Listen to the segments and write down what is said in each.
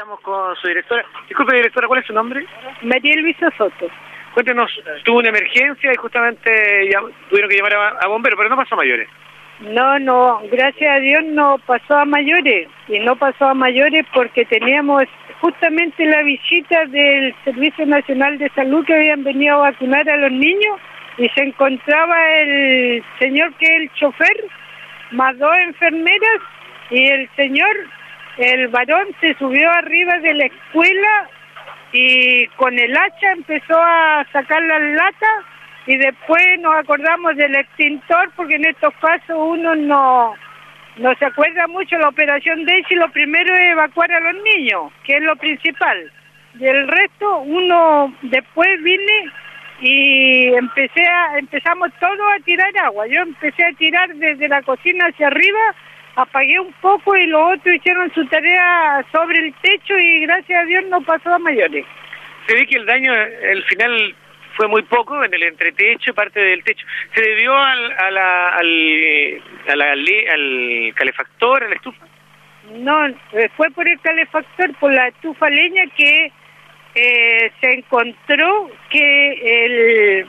estamos con su directora. Disculpe, directora, ¿cuál es su nombre? María Luisa Soto. Cuéntenos, tuvo una emergencia y justamente ya tuvieron que llamar a, a bomberos, pero no pasó a mayores. No, no, gracias a Dios no pasó a mayores. Y no pasó a mayores porque teníamos justamente la visita del Servicio Nacional de Salud que habían venido a vacunar a los niños y se encontraba el señor que es el chofer, más dos enfermeras y el señor, el varón, se subió arriba de la escuela y con el hacha empezó a sacar las latas y después nos acordamos del extintor porque en estos casos uno no, no se acuerda mucho la operación de y lo primero es evacuar a los niños, que es lo principal. Y el resto uno después vine y empecé a, empezamos todos a tirar agua. Yo empecé a tirar desde la cocina hacia arriba, apagué un poco y los otros hicieron su tarea sobre el techo y gracias a Dios no pasó a mayores. Se ve que el daño, el final fue muy poco en el entretecho, parte del techo. ¿Se debió al, a la, al, a la, al calefactor, a la estufa? No, eh, fue por el calefactor, por la estufa leña que eh, se encontró que el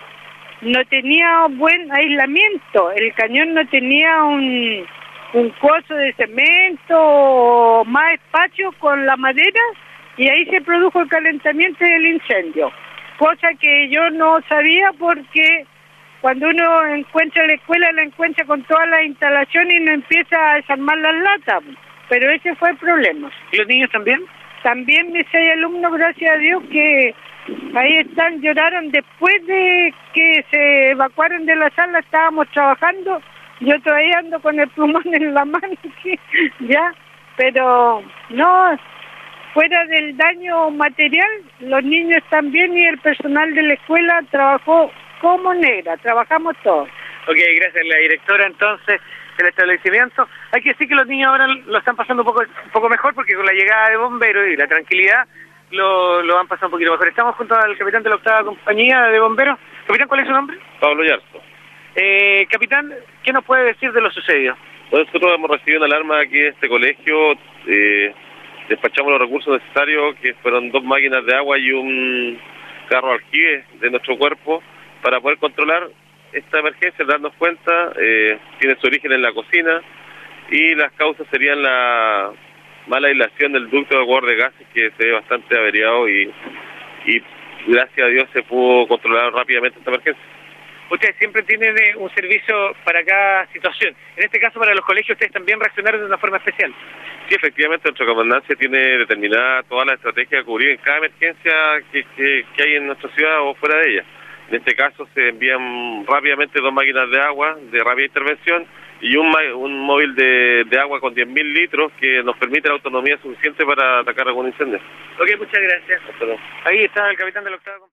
no tenía buen aislamiento, el cañón no tenía un, un coso de cemento o más espacio con la madera y ahí se produjo el calentamiento del incendio, cosa que yo no sabía porque cuando uno encuentra la escuela la encuentra con todas las instalaciones y no empieza a desarmar las latas, pero ese fue el problema. ¿Y los niños también? También mis seis alumnos, gracias a Dios, que ahí están, lloraron después de que se evacuaron de la sala, estábamos trabajando, yo todavía ando con el plumón en la mano, ya, pero no, fuera del daño material, los niños también y el personal de la escuela trabajó como negra, trabajamos todos. Ok, gracias. La directora entonces del establecimiento. Hay que decir que los niños ahora lo están pasando un poco, un poco mejor porque con la llegada de bomberos y la tranquilidad lo, lo han pasado un poquito mejor. Estamos junto al capitán de la octava compañía de bomberos. Capitán, ¿cuál es su nombre? Pablo Yarzo. Eh, capitán, ¿qué nos puede decir de lo sucedido? Nosotros hemos recibido una alarma aquí en este colegio. Eh, despachamos los recursos necesarios, que fueron dos máquinas de agua y un carro aljibe de nuestro cuerpo, para poder controlar esta emergencia, darnos cuenta, eh, tiene su origen en la cocina y las causas serían la mala aislación del ducto de aguas de gases que se ve bastante averiado y, y gracias a Dios se pudo controlar rápidamente esta emergencia. Ustedes siempre tienen eh, un servicio para cada situación. En este caso, para los colegios, ustedes también reaccionaron de una forma especial. Sí, efectivamente, nuestra comandancia tiene determinada toda la estrategia de cubrir en cada emergencia que, que, que hay en nuestra ciudad o fuera de ella. En este caso se envían rápidamente dos máquinas de agua de rápida intervención y un, un móvil de, de agua con 10.000 litros que nos permite la autonomía suficiente para atacar algún incendio. Ok, muchas gracias. Hasta luego. Ahí está el capitán de la octava compañía.